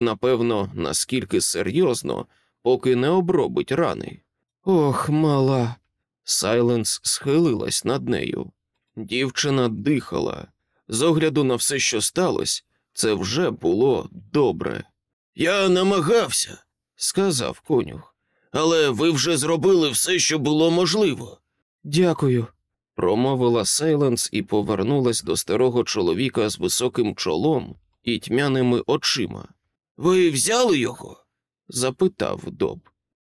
напевно, наскільки серйозно, поки не обробить рани. Ох, мала. Сайленс схилилась над нею. Дівчина дихала. З огляду на все, що сталося, це вже було добре. Я намагався, сказав конюх, але ви вже зробили все, що було можливо. Дякую. Промовила Сайленс і повернулась до старого чоловіка з високим чолом і тьмяними очима. Ви взяли його? запитав Доб.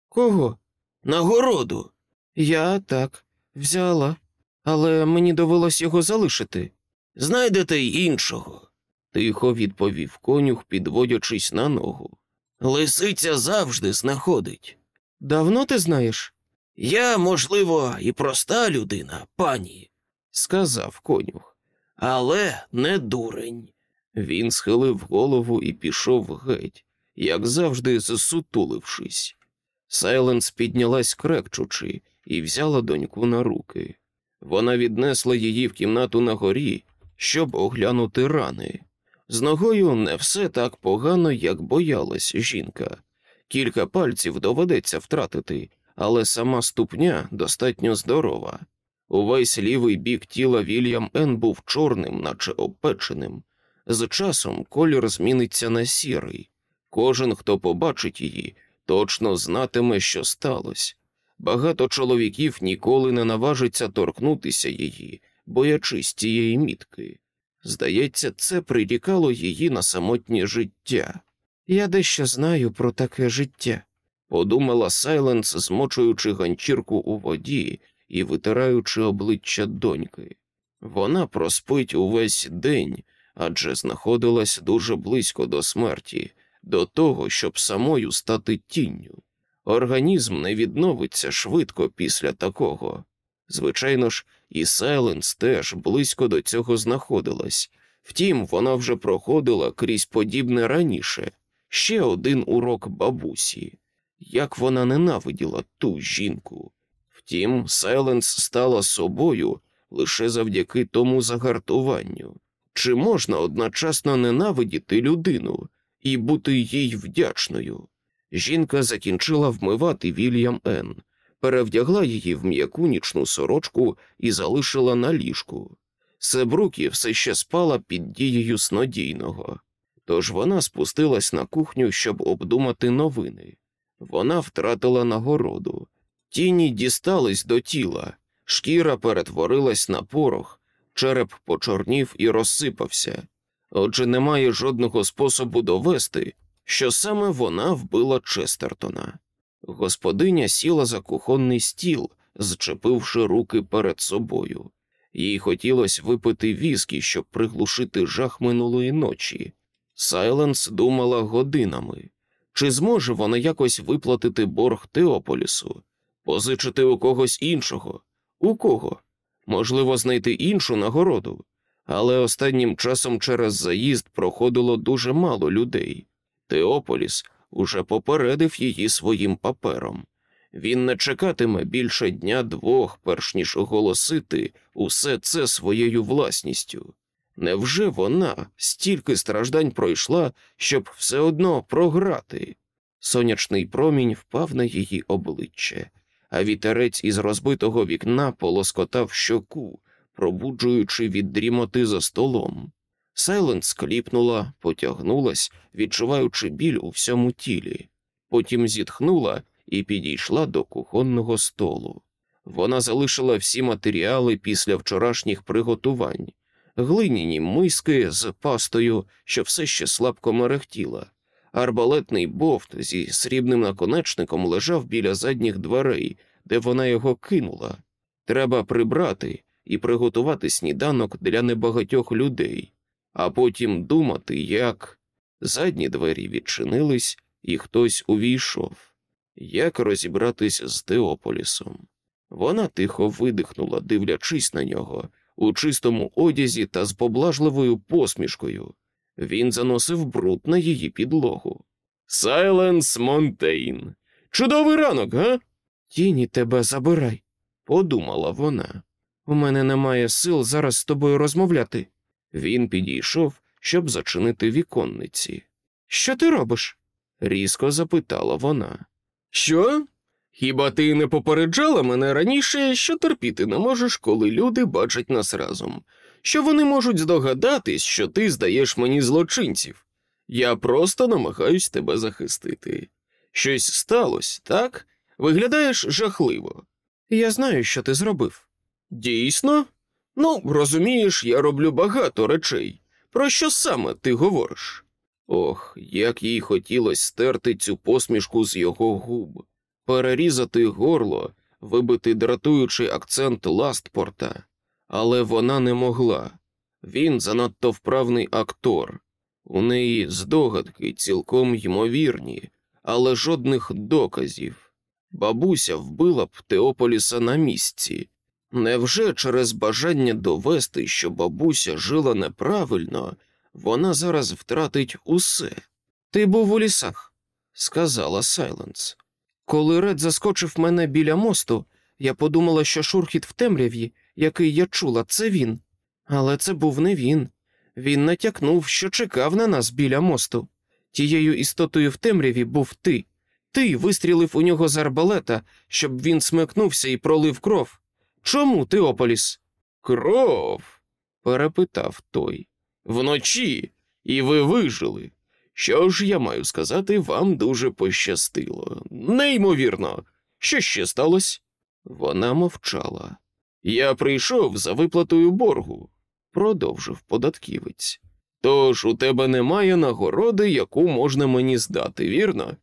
Кого? Нагороду. Я так, взяла, але мені довелось його залишити. Знайдете й іншого, тихо відповів конюх, підводячись на ногу. Лисиця завжди знаходить. Давно ти знаєш? Я, можливо, і проста людина, пані, сказав конюх, але не дурень. Він схилив голову і пішов геть, як завжди зсутулившись. Сайленс піднялась крекчучи і взяла доньку на руки. Вона віднесла її в кімнату на горі, щоб оглянути рани. З ногою не все так погано, як боялась жінка. Кілька пальців доведеться втратити, але сама ступня достатньо здорова. Увесь лівий бік тіла Вільям Ен був чорним, наче опеченим. З часом колір зміниться на сірий. Кожен, хто побачить її, точно знатиме, що сталося. Багато чоловіків ніколи не наважиться торкнутися її, боячись цієї мітки. Здається, це прирікало її на самотнє життя. Я дещо знаю про таке життя. Подумала Сайленс, змочуючи ганчірку у воді і витираючи обличчя доньки. Вона проспить увесь день, адже знаходилась дуже близько до смерті, до того, щоб самою стати тінню. Організм не відновиться швидко після такого. Звичайно ж, і Сайленс теж близько до цього знаходилась, втім, вона вже проходила крізь подібне раніше ще один урок бабусі. Як вона ненавиділа ту жінку. Втім, Сайленс стала собою лише завдяки тому загартуванню. Чи можна одночасно ненавидіти людину і бути їй вдячною? Жінка закінчила вмивати Вільям Н, перевдягла її в м'яку нічну сорочку і залишила на ліжку. Себрукі все ще спала під дією снодійного, тож вона спустилась на кухню, щоб обдумати новини. Вона втратила нагороду. Тіні дістались до тіла, шкіра перетворилась на порох, череп почорнів і розсипався. Отже, немає жодного способу довести, що саме вона вбила Честертона. Господиня сіла за кухонний стіл, зчепивши руки перед собою. Їй хотілося випити віскі, щоб приглушити жах минулої ночі. Сайленс думала годинами. Чи зможе вона якось виплатити борг Теополісу, позичити у когось іншого? У кого? Можливо, знайти іншу нагороду, але останнім часом через заїзд проходило дуже мало людей. Теополіс уже попередив її своїм папером. Він не чекатиме більше дня двох, перш ніж оголосити усе це своєю власністю. Невже вона стільки страждань пройшла, щоб все одно програти? Сонячний промінь впав на її обличчя, а вітерець із розбитого вікна полоскотав щоку, пробуджуючи від дрімоти за столом. Сайленд скліпнула, потягнулась, відчуваючи біль у всьому тілі. Потім зітхнула і підійшла до кухонного столу. Вона залишила всі матеріали після вчорашніх приготувань, глиняні миски з пастою, що все ще слабко мерехтіла. Арбалетний бовт зі срібним наконечником лежав біля задніх дверей, де вона його кинула. Треба прибрати і приготувати сніданок для небагатьох людей, а потім думати, як задні двері відчинились, і хтось увійшов. Як розібратись з Теополісом? Вона тихо видихнула, дивлячись на нього у чистому одязі та з поблажливою посмішкою. Він заносив бруд на її підлогу. Сайленс Монтейн. Чудовий ранок, га? Тіні тебе забирай, подумала вона. У мене немає сил зараз з тобою розмовляти. Він підійшов, щоб зачинити віконниці. Що ти робиш? різко запитала вона. Що? Хіба ти не попереджала мене раніше, що терпіти не можеш, коли люди бачать нас разом, що вони можуть здогадатись, що ти здаєш мені злочинців. Я просто намагаюсь тебе захистити. Щось сталося, так? Виглядаєш жахливо. Я знаю, що ти зробив. Дійсно? Ну, розумієш, я роблю багато речей. Про що саме ти говориш? Ох, як їй хотілося стерти цю посмішку з його губ, перерізати горло, вибити дратуючий акцент Ластпорта, але вона не могла. Він занадто вправний актор. У неї здогадки цілком ймовірні, але жодних доказів. Бабуся вбила б Теополіса на місці. Невже через бажання довести, що бабуся жила неправильно, вона зараз втратить усе? Ти був у лісах. сказала Сайленс. Коли Ред заскочив мене біля мосту, я подумала, що шурхіт в темряві, який я чула, це він. Але це був не він. Він натякнув, що чекав на нас біля мосту. Тією істотою в темряві був ти. Ти вистрілив у нього з арбалета, щоб він смикнувся і пролив кров. Чому Теополіс? Кров. перепитав той. Вночі, і ви вижили. Що ж я маю сказати, вам дуже пощастило. Неймовірно. Що ще сталося? Вона мовчала, Я прийшов за виплатою боргу, продовжив податківець. тож у тебе немає нагороди, яку можна мені здати, вірно?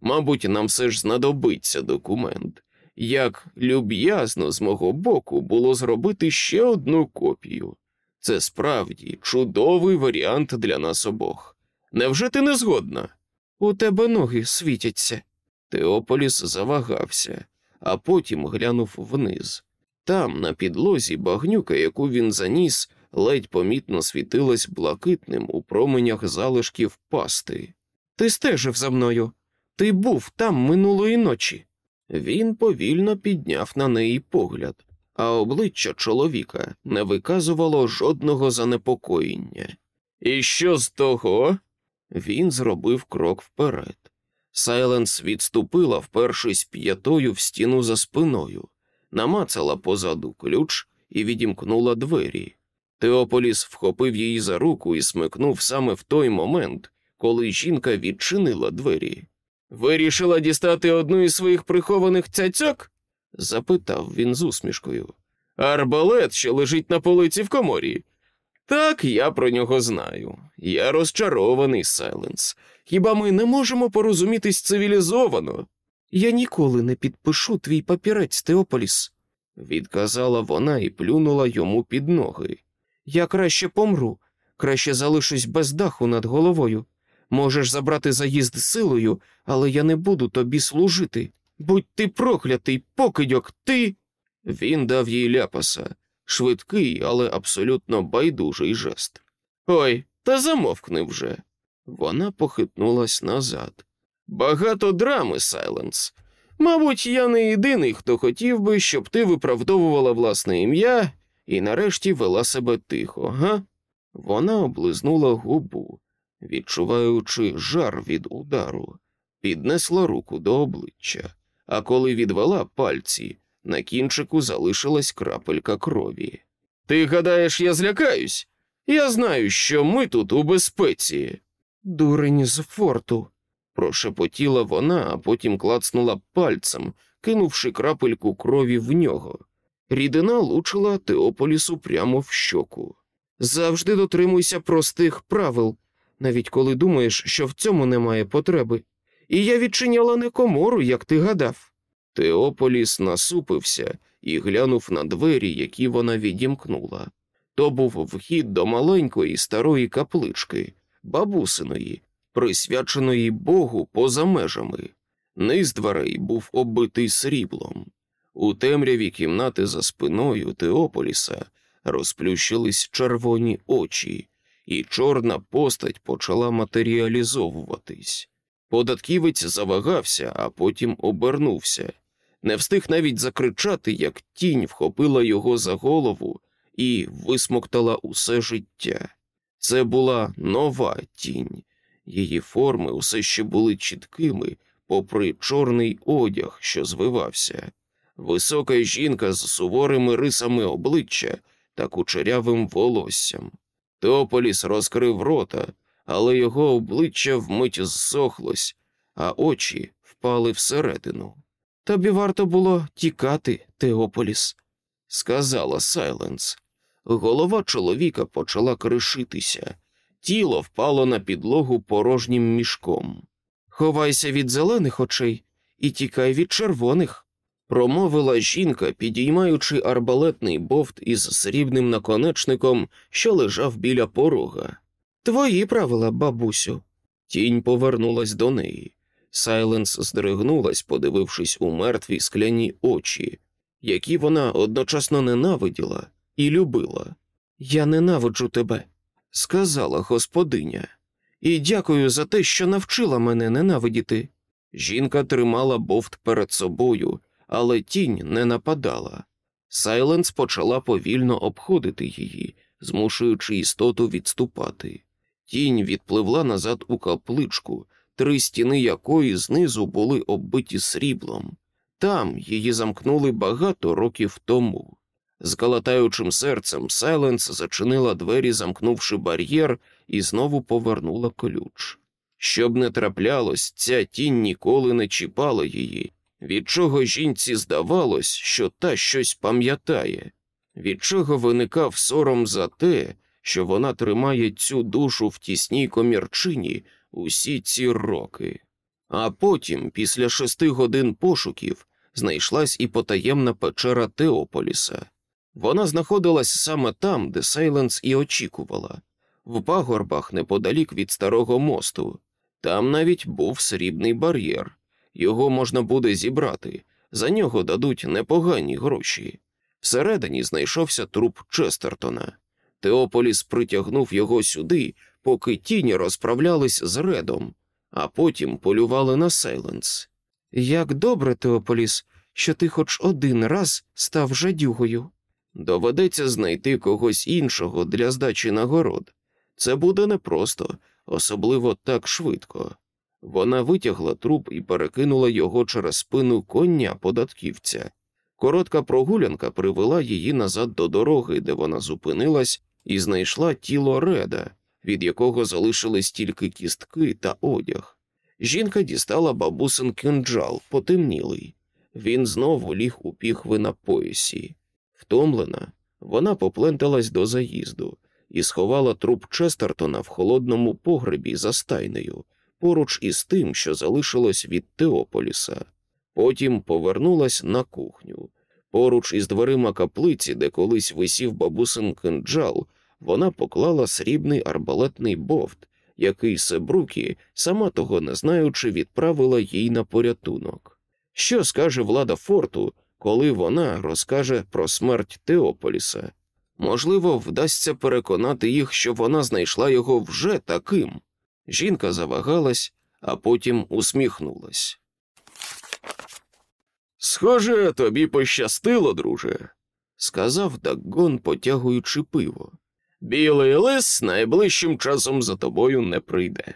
Мабуть, нам все ж знадобиться документ. Як люб'язно з мого боку було зробити ще одну копію. Це справді чудовий варіант для нас обох. Невже ти не згодна? У тебе ноги світяться. Теополіс завагався, а потім глянув вниз. Там, на підлозі, багнюка, яку він заніс, ледь помітно світилась блакитним у променях залишків пасти. Ти стежив за мною. Ти був там минулої ночі. Він повільно підняв на неї погляд, а обличчя чоловіка не виказувало жодного занепокоєння. І що з того? Він зробив крок вперед. Сайленс відступила, впершись п'ятою в стіну за спиною, намацала позаду ключ і відімкнула двері. Теополіс вхопив її за руку і смикнув саме в той момент, коли жінка відчинила двері. Вирішила дістати одну із своїх прихованих цяцьок? запитав він з усмішкою. Арбалет, що лежить на полиці в коморі. Так, я про нього знаю. Я розчарований, Сайленс. Хіба ми не можемо порозумітись цивілізовано? Я ніколи не підпишу твій папірець, Теополіс. Відказала вона і плюнула йому під ноги. Я краще помру, краще залишусь без даху над головою. Можеш забрати заїзд силою, але я не буду тобі служити. Будь ти проклятий, покидьок, ти. Він дав їй ляпаса, швидкий, але абсолютно байдужий жест. Ой, та замовкни вже. Вона похитнулась назад. Багато драми, Сайленс. Мабуть, я не єдиний, хто хотів би, щоб ти виправдовувала власне ім'я і нарешті вела себе тихо, га? Вона облизнула губу, відчуваючи жар від удару, піднесла руку до обличчя, а коли відвела пальці, на кінчику залишилась крапелька крові. Ти гадаєш, я злякаюсь? Я знаю, що ми тут у безпеці. Дурень з форту. Прошепотіла вона, а потім клацнула пальцем, кинувши крапельку крові в нього. Рідина лучила Теополісу прямо в щоку. Завжди дотримуйся простих правил, навіть коли думаєш, що в цьому немає потреби. І я відчиняла не комору, як ти гадав. Теополіс насупився і глянув на двері, які вона відімкнула. То був вхід до маленької старої каплички, бабусиної, присвяченої Богу поза межами. Низ дверей був оббитий сріблом. У темряві кімнати за спиною Теополіса розплющились червоні очі, і чорна постать почала матеріалізовуватись. Податківець завагався, а потім обернувся. Не встиг навіть закричати, як тінь вхопила його за голову і висмоктала усе життя. Це була нова тінь, Її форми усе ще були чіткими, попри чорний одяг, що звивався. Висока жінка з суворими рисами обличчя та кучерявим волоссям. Теополіс розкрив рота, але його обличчя вмить зсохлось, а очі впали всередину. Тобі варто було тікати, Теополіс, сказала Сайленс. Голова чоловіка почала кришитися, тіло впало на підлогу порожнім мішком. Ховайся від зелених очей і тікай від червоних, промовила жінка, підіймаючи арбалетний бовт із срібним наконечником, що лежав біля порога. Твої правила, бабусю. Тінь повернулась до неї. Сайленс здригнулась, подивившись у мертві скляні очі, які вона одночасно ненавиділа і любила. Я ненавиджу тебе, сказала господиня, і дякую за те, що навчила мене ненавидіти. Жінка тримала бовт перед собою, але тінь не нападала. Сайленс почала повільно обходити її, змушуючи істоту відступати. Тінь відпливла назад у капличку, три стіни якої знизу були оббиті сріблом. Там її замкнули багато років тому. З калатаючим серцем Сайленс зачинила двері, замкнувши бар'єр, і знову повернула ключ. Щоб не траплялось, ця тінь ніколи не чіпала її, від чого жінці здавалось, що та щось пам'ятає, від чого виникав сором за те, що вона тримає цю душу в тісній комірчині усі ці роки. А потім, після шести годин пошуків, знайшлась і потаємна печера Теополіса. Вона знаходилась саме там, де Сайленс і очікувала, в пагорбах неподалік від старого мосту. Там навіть був срібний бар'єр, його можна буде зібрати, за нього дадуть непогані гроші. Всередині знайшовся труп Честертона. Теополіс притягнув його сюди, поки тіні розправлялись з редом, а потім полювали на Сайленс. Як добре, Теополіс, що ти хоч один раз став жадюгою. Доведеться знайти когось іншого для здачі нагород. Це буде непросто, особливо так швидко. Вона витягла труп і перекинула його через спину коня податківця. Коротка прогулянка привела її назад до дороги, де вона зупинилась, і знайшла тіло реда, від якого залишились тільки кістки та одяг. Жінка дістала бабусин кинджал, потемнілий. Він знову ліг у піхви на поясі. Втомлена, вона попленталась до заїзду і сховала труп Честертона в холодному погребі за стайнею, поруч із тим, що залишилось від Теополіса. Потім повернулась на кухню. Поруч із дверима каплиці, де колись висів бабусин кинджал, вона поклала срібний арбалетний бовт, який Себрукі, сама того не знаючи, відправила їй на порятунок. Що скаже влада форту, коли вона розкаже про смерть Теополіса? Можливо, вдасться переконати їх, що вона знайшла його вже таким. Жінка завагалась, а потім усміхнулась. Схоже, тобі пощастило, друже, сказав Даггон, потягуючи пиво. Білий лис найближчим часом за тобою не прийде.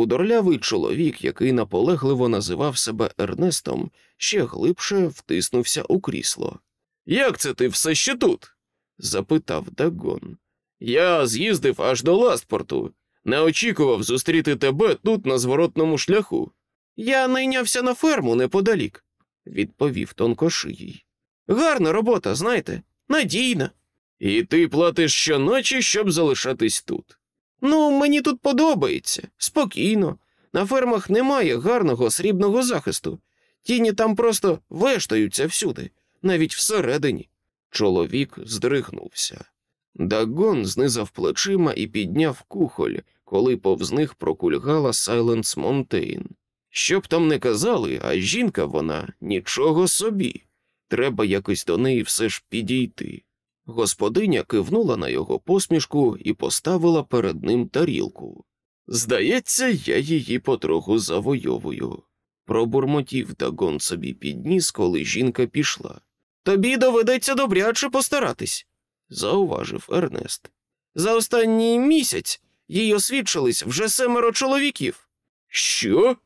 Худорлявий чоловік, який наполегливо називав себе Ернестом, ще глибше втиснувся у крісло. Як це ти все ще тут? запитав Дагон. Я з'їздив аж до Ластпорту, не очікував зустріти тебе тут на зворотному шляху. Я найнявся на ферму неподалік, відповів тонкошиїй. Гарна робота, знаєте, надійна. І ти платиш щоночі, щоб залишатись тут. Ну, мені тут подобається, спокійно. На фермах немає гарного срібного захисту. Тіні там просто вештаються всюди, навіть всередині. Чоловік здригнувся. Дагон знизав плечима і підняв кухоль, коли повз них прокульгала Сайленс Монтейн. Що б там не казали, а жінка вона нічого собі. Треба якось до неї все ж підійти. Господиня кивнула на його посмішку і поставила перед ним тарілку. Здається, я її потроху завойовую. Пробурмотів Дагон собі підніс, коли жінка пішла. Тобі доведеться добряче постаратись, зауважив Ернест. За останній місяць Їй освідчились вже семеро чоловіків. Що?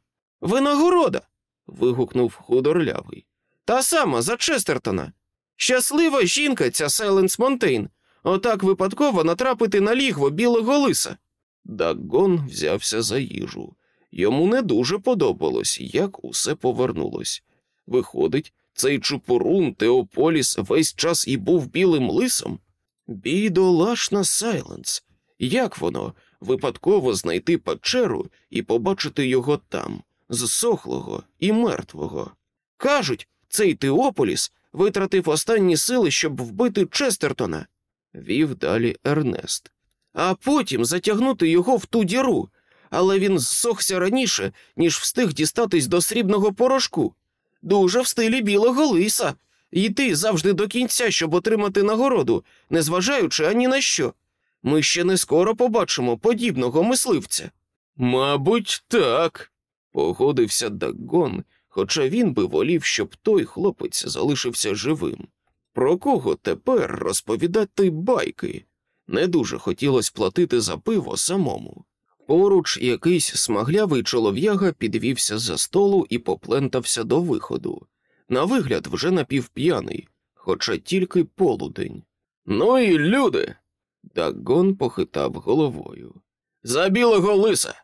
Винагорода. вигукнув худорлявий. Та сама за Честертона. Щаслива жінка, ця Сайленс Монтейн. Отак випадково натрапити на лігво білого лиса. Даггон взявся за їжу. Йому не дуже подобалось, як усе повернулось. Виходить, цей чупурун Теополіс весь час і був білим лисом? Бідолашна Сайленс. Як воно випадково знайти печеру і побачити його там, зсохлого і мертвого? Кажуть, цей Теополіс витратив останні сили, щоб вбити Честертона, вів далі Ернест. а потім затягнути його в ту діру, але він зсохся раніше, ніж встиг дістатись до срібного порошку. Дуже в стилі білого лиса. Йти завжди до кінця, щоб отримати нагороду, незважаючи ані на що. Ми ще не скоро побачимо подібного мисливця. Мабуть, так, погодився Даггон, хоча він би волів, щоб той хлопець залишився живим. Про кого тепер розповідати байки? Не дуже хотілося платити за пиво самому. Поруч якийсь смаглявий чолов'яга підвівся за столу і поплентався до виходу. На вигляд вже напівп'яний, хоча тільки полудень. Ну і люди. Дагон похитав головою. За білого лиса,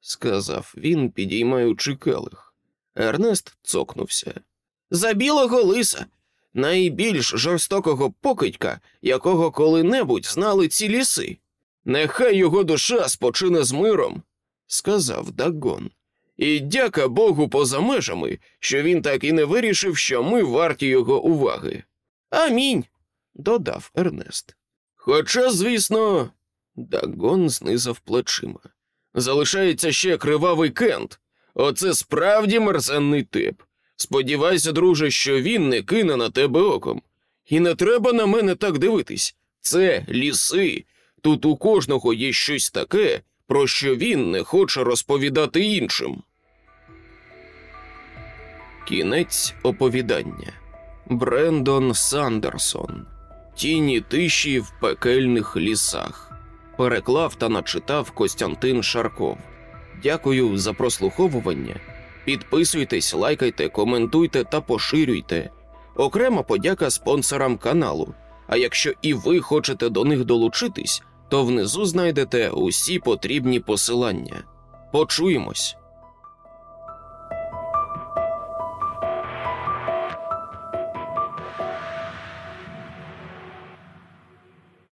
сказав він, підіймаючи келих. Ернест цокнувся. За білого лиса, найбільш жорстокого покидька, якого коли-небудь знали ці ліси. Нехай його душа спочине з миром, сказав Дагон. І дяка Богу поза межами, що він так і не вирішив, що ми варті його уваги. Амінь. додав Ернест. Хоча, звісно, Дагон знизав плечима. Залишається ще кривавий Кент. Оце справді мерзенний тип. Сподівайся, друже, що він не кине на тебе оком. І не треба на мене так дивитись. Це ліси. Тут у кожного є щось таке, про що він не хоче розповідати іншим. Кінець оповідання Брендон Сандерсон Тіні тиші в пекельних лісах. Переклав та начитав Костянтин Шарков. Дякую за прослуховування. Підписуйтесь, лайкайте, коментуйте та поширюйте. Окрема подяка спонсорам каналу. А якщо і ви хочете до них долучитись, то внизу знайдете усі потрібні посилання. Почуємось!